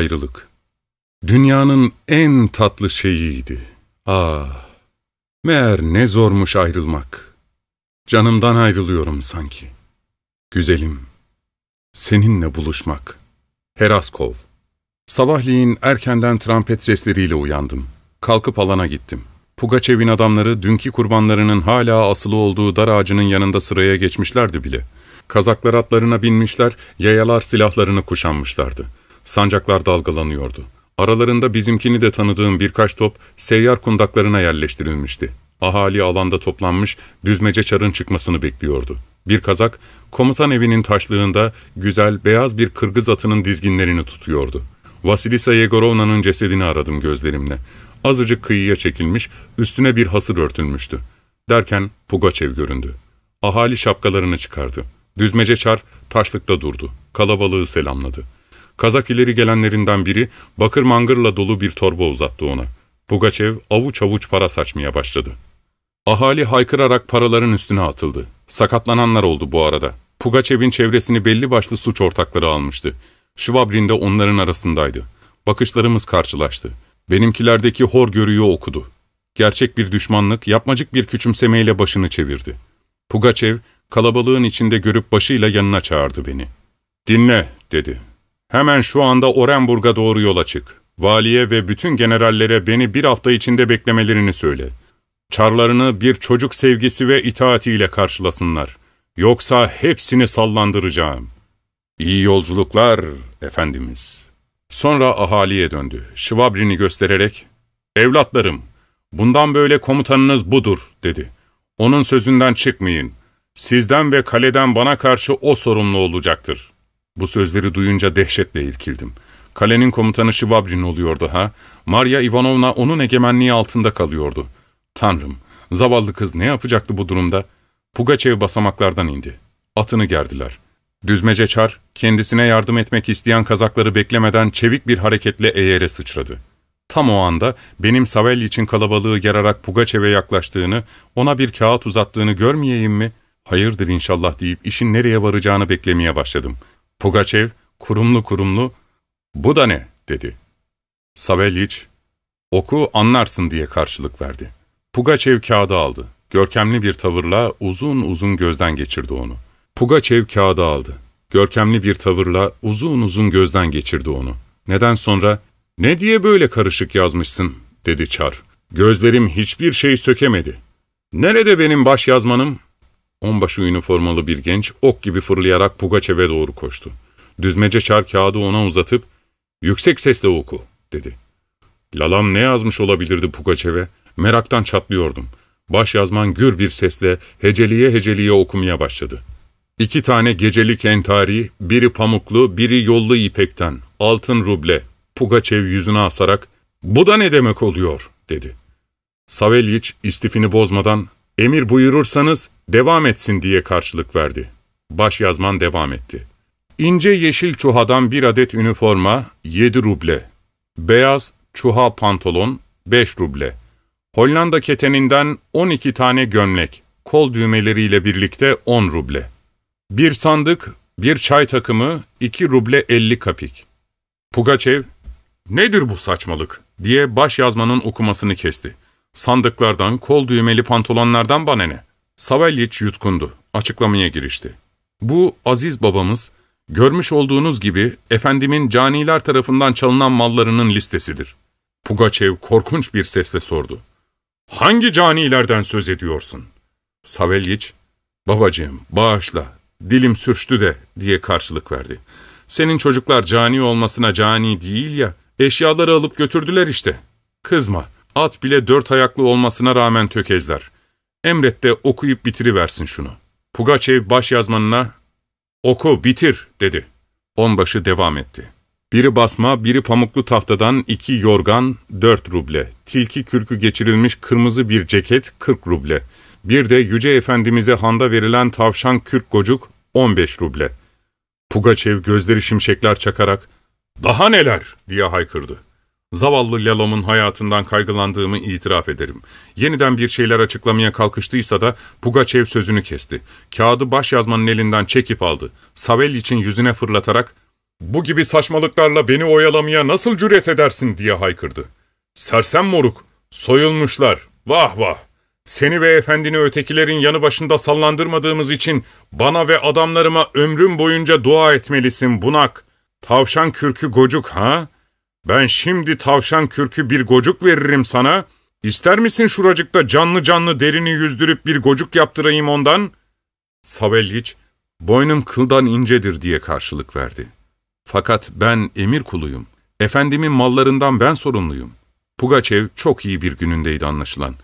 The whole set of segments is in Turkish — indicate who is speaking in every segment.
Speaker 1: Ayrılık. Dünyanın en tatlı şeyiydi. Ah, meğer ne zormuş ayrılmak. Canımdan ayrılıyorum sanki. Güzelim, seninle buluşmak. Heraskov. Sabahleyin erkenden trompet sesleriyle uyandım. Kalkıp alana gittim. Pugaçev'in adamları dünkü kurbanlarının hala asılı olduğu dar ağacının yanında sıraya geçmişlerdi bile. Kazaklar atlarına binmişler, yayalar silahlarını kuşanmışlardı. Sancaklar dalgalanıyordu. Aralarında bizimkini de tanıdığım birkaç top seyyar kundaklarına yerleştirilmişti. Ahali alanda toplanmış, düzmece çarın çıkmasını bekliyordu. Bir kazak, komutan evinin taşlığında güzel, beyaz bir kırgız atının dizginlerini tutuyordu. Vasilisa Yegorovna'nın cesedini aradım gözlerimle. Azıcık kıyıya çekilmiş, üstüne bir hasır örtülmüştü. Derken Pugaçev göründü. Ahali şapkalarını çıkardı. Düzmece çar taşlıkta durdu. Kalabalığı selamladı. Kazak ileri gelenlerinden biri bakır mangırla dolu bir torba uzattı ona. Pugaçev avuç avuç para saçmaya başladı. Ahali haykırarak paraların üstüne atıldı. Sakatlananlar oldu bu arada. Pugaçev'in çevresini belli başlı suç ortakları almıştı. Şvabrin de onların arasındaydı. Bakışlarımız karşılaştı. Benimkilerdeki hor görüyü okudu. Gerçek bir düşmanlık, yapmacık bir küçümsemeyle başını çevirdi. Pugaçev, kalabalığın içinde görüp başıyla yanına çağırdı beni. ''Dinle'' dedi. ''Hemen şu anda Orenburg'a doğru yola çık. Valiye ve bütün generallere beni bir hafta içinde beklemelerini söyle. Çarlarını bir çocuk sevgisi ve itaatiyle karşılasınlar. Yoksa hepsini sallandıracağım. İyi yolculuklar, efendimiz.'' Sonra ahaliye döndü. Şvabrin'i göstererek, ''Evlatlarım, bundan böyle komutanınız budur.'' dedi. ''Onun sözünden çıkmayın. Sizden ve kaleden bana karşı o sorumlu olacaktır.'' Bu sözleri duyunca dehşetle irkildim. Kalenin komutanı Şvabrin oluyordu ha. Maria Ivanovna onun egemenliği altında kalıyordu. Tanrım, zavallı kız ne yapacaktı bu durumda? Pugaçev basamaklardan indi. Atını gerdiler. Düzmece Çar, kendisine yardım etmek isteyen kazakları beklemeden çevik bir hareketle eğere sıçradı. Tam o anda benim Savelli için kalabalığı gerarak Pugaçev'e yaklaştığını, ona bir kağıt uzattığını görmeyeyim mi? Hayırdır inşallah deyip işin nereye varacağını beklemeye başladım. Pugaçev, kurumlu kurumlu, ''Bu da ne?'' dedi. Savelliç, ''Oku anlarsın.'' diye karşılık verdi. Pugaçev kağıdı aldı. Görkemli bir tavırla uzun uzun gözden geçirdi onu. Pugaçev kağıdı aldı. Görkemli bir tavırla uzun uzun gözden geçirdi onu. Neden sonra, ''Ne diye böyle karışık yazmışsın?'' dedi Çar. ''Gözlerim hiçbir şey sökemedi. Nerede benim baş yazmanım?'' Onbaşı üniformalı bir genç ok gibi fırlayarak Pugaçev'e doğru koştu. Düzmece Çar kağıdı ona uzatıp, ''Yüksek sesle oku.'' dedi. Lalam ne yazmış olabilirdi Pugaçev'e? Meraktan çatlıyordum. Baş yazman gür bir sesle heceliye heceliye okumaya başladı. İki tane gecelik entari, biri pamuklu, biri yollu ipekten, altın ruble. Pugaçev yüzüne asarak, ''Bu da ne demek oluyor?'' dedi. Savelyiç istifini bozmadan, ''Emir buyurursanız devam etsin.'' diye karşılık verdi. Baş yazman devam etti. İnce yeşil çuhadan bir adet üniforma, 7 ruble. Beyaz çuha pantolon, 5 ruble. Hollanda keteninden 12 tane gömlek, kol düğmeleriyle birlikte 10 ruble. Bir sandık, bir çay takımı, iki ruble elli kapik. Pugaçev, ''Nedir bu saçmalık?'' diye baş yazmanın okumasını kesti. Sandıklardan, kol düğmeli pantolonlardan bana ne? Savelyiç yutkundu, açıklamaya girişti. Bu aziz babamız, görmüş olduğunuz gibi efendimin caniler tarafından çalınan mallarının listesidir. Pugaçev korkunç bir sesle sordu. ''Hangi canilerden söz ediyorsun?'' Savelyiç, ''Babacığım, bağışla, dilim sürçtü de diye karşılık verdi. Senin çocuklar cani olmasına cani değil ya, eşyaları alıp götürdüler işte. Kızma, at bile dört ayaklı olmasına rağmen tökezler. Emret de okuyup bitiriversin şunu. Pugaçev baş yazmanına, oku bitir dedi. Onbaşı devam etti. Biri basma, biri pamuklu tahtadan iki yorgan, dört ruble. Tilki kürkü geçirilmiş kırmızı bir ceket, kırk ruble. Bir de Yüce Efendimiz'e handa verilen tavşan kürk gocuk 15 ruble. Pugaçev gözleri şimşekler çakarak ''Daha neler!'' diye haykırdı. Zavallı Lalom'un hayatından kaygılandığımı itiraf ederim. Yeniden bir şeyler açıklamaya kalkıştıysa da Pugaçev sözünü kesti. Kağıdı baş yazmanın elinden çekip aldı. Savel için yüzüne fırlatarak Bu gibi saçmalıklarla beni oyalamaya nasıl cüret edersin diye haykırdı. Sersem moruk, soyulmuşlar, vah vah. Seni ve efendini ötekilerin yanı başında sallandırmadığımız için bana ve adamlarıma ömrüm boyunca dua etmelisin bunak. Tavşan kürkü gocuk ha? Ben şimdi tavşan kürkü bir gocuk veririm sana. İster misin şuracıkta canlı canlı derini yüzdürüp bir gocuk yaptırayım ondan? Savelyiç, boynum kıldan incedir diye karşılık verdi. Fakat ben emir kuluyum. Efendimin mallarından ben sorumluyum. Pugaçev çok iyi bir günündeydi anlaşılan.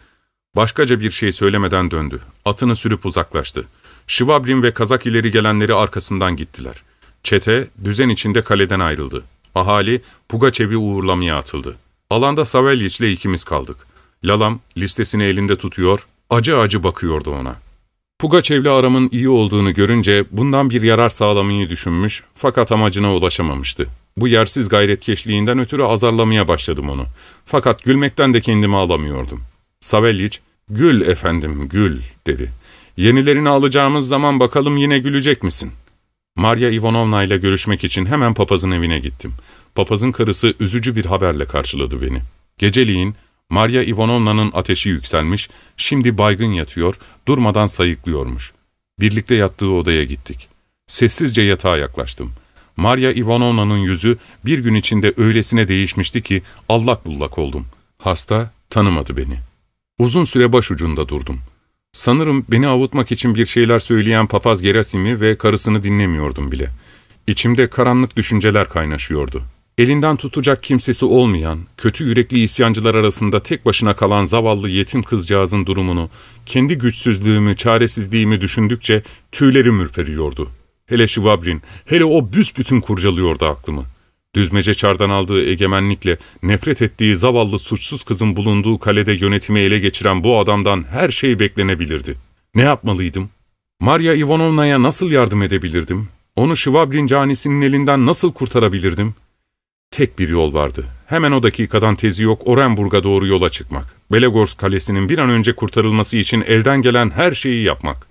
Speaker 1: Başkaca bir şey söylemeden döndü. Atını sürüp uzaklaştı. Şivabrin ve Kazak ileri gelenleri arkasından gittiler. Çete düzen içinde kaleden ayrıldı. Ahali Pugaçev'i uğurlamaya atıldı. Alanda Savelyiç'le ikimiz kaldık. Lalam listesini elinde tutuyor, acı acı bakıyordu ona. Pugaçev'le aramın iyi olduğunu görünce bundan bir yarar sağlamayı düşünmüş fakat amacına ulaşamamıştı. Bu yersiz gayretkeşliğinden ötürü azarlamaya başladım onu. Fakat gülmekten de kendimi alamıyordum. Savelyiç, gül efendim gül dedi. Yenilerini alacağımız zaman bakalım yine gülecek misin? Maria Ivanovna ile görüşmek için hemen papazın evine gittim. Papazın karısı üzücü bir haberle karşıladı beni. Geceliğin Maria Ivanovna'nın ateşi yükselmiş, şimdi baygın yatıyor, durmadan sayıklıyormuş. Birlikte yattığı odaya gittik. Sessizce yatağa yaklaştım. Maria Ivanovna'nın yüzü bir gün içinde öylesine değişmişti ki allak bullak oldum. Hasta tanımadı beni. Uzun süre başucunda durdum. Sanırım beni avutmak için bir şeyler söyleyen papaz Gerasim'i ve karısını dinlemiyordum bile. İçimde karanlık düşünceler kaynaşıyordu. Elinden tutacak kimsesi olmayan, kötü yürekli isyancılar arasında tek başına kalan zavallı yetim kızcağızın durumunu, kendi güçsüzlüğümü, çaresizliğimi düşündükçe tüylerim ürperiyordu. Hele Şivabrin, hele o büsbütün kurcalıyordu aklımı. Düzmece çardan aldığı egemenlikle nefret ettiği zavallı suçsuz kızın bulunduğu kalede yönetimi ele geçiren bu adamdan her şey beklenebilirdi. Ne yapmalıydım? Maria Ivanovna'ya nasıl yardım edebilirdim? Onu Şivabrin canisinin elinden nasıl kurtarabilirdim? Tek bir yol vardı. Hemen o dakikadan tezi yok Orenburg'a doğru yola çıkmak. Belegorsk kalesinin bir an önce kurtarılması için elden gelen her şeyi yapmak.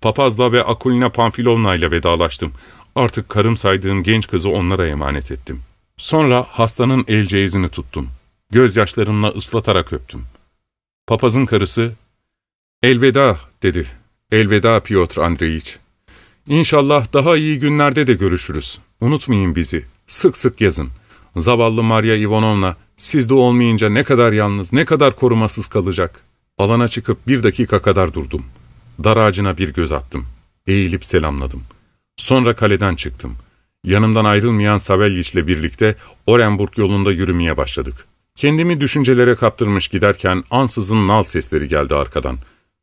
Speaker 1: Papazla ve Akulina Pamfilovna ile vedalaştım. Artık karım saydığım genç kızı onlara emanet ettim. Sonra hastanın el ceyizini tuttum. Gözyaşlarımla ıslatarak öptüm. Papazın karısı, ''Elveda'' dedi. ''Elveda Piotr Andreyiç. İnşallah daha iyi günlerde de görüşürüz. Unutmayın bizi. Sık sık yazın. Zavallı Maria Ivanovna, siz de olmayınca ne kadar yalnız, ne kadar korumasız kalacak. Alana çıkıp bir dakika kadar durdum. Dar ağacına bir göz attım. Eğilip selamladım. Sonra kaleden çıktım. Yanımdan ayrılmayan Savelyiç'le birlikte Orenburg yolunda yürümeye başladık. Kendimi düşüncelere kaptırmış giderken ansızın nal sesleri geldi arkadan.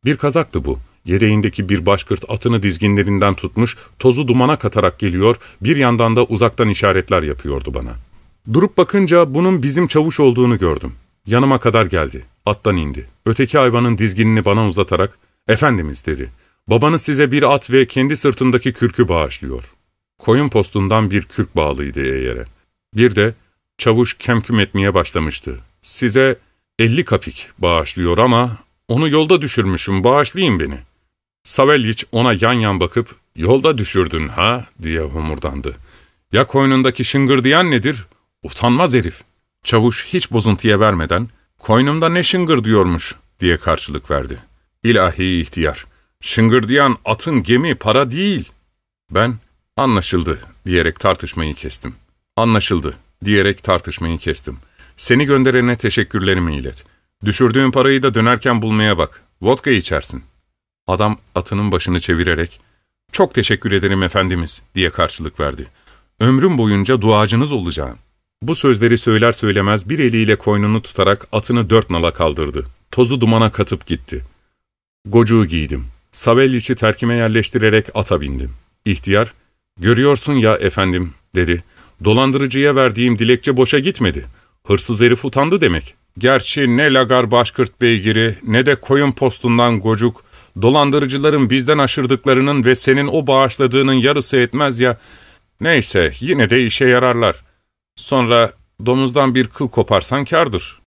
Speaker 1: Bir kazaktı bu. Yereğindeki bir başkırt atını dizginlerinden tutmuş, tozu dumana katarak geliyor, bir yandan da uzaktan işaretler yapıyordu bana. Durup bakınca bunun bizim çavuş olduğunu gördüm. Yanıma kadar geldi. Attan indi. Öteki hayvanın dizginini bana uzatarak, ''Efendimiz'' dedi. ''Babanız size bir at ve kendi sırtındaki kürkü bağışlıyor.'' Koyun postundan bir kürk bağlıydı eğere. Bir de çavuş kemküm etmeye başlamıştı. ''Size elli kapik bağışlıyor ama onu yolda düşürmüşüm, bağışlayın beni.'' Savelyiç ona yan yan bakıp, ''Yolda düşürdün ha?'' diye homurdandı. ''Ya koynundaki şıngırdayan nedir?'' Utanmaz herif. Çavuş hiç bozuntuya vermeden, koynumda ne şıngır diye karşılık verdi. İlahi ihtiyar, şıngırdayan atın gemi para değil. Ben, anlaşıldı diyerek tartışmayı kestim. Anlaşıldı diyerek tartışmayı kestim. Seni gönderene teşekkürlerimi ilet. Düşürdüğün parayı da dönerken bulmaya bak. Vodka içersin. Adam atının başını çevirerek, çok teşekkür ederim efendimiz diye karşılık verdi. Ömrüm boyunca duacınız olacağım. Bu sözleri söyler söylemez bir eliyle koynunu tutarak atını dört nala kaldırdı. Tozu dumana katıp gitti. Gocuğu giydim. Savelliç'i terkime yerleştirerek ata bindim. İhtiyar, ''Görüyorsun ya efendim'' dedi. ''Dolandırıcıya verdiğim dilekçe boşa gitmedi. Hırsız herif utandı demek. Gerçi ne lagar başkırt beygiri ne de koyun postundan gocuk, dolandırıcıların bizden aşırdıklarının ve senin o bağışladığının yarısı etmez ya. Neyse yine de işe yararlar. Sonra domuzdan bir kıl koparsan kârdır.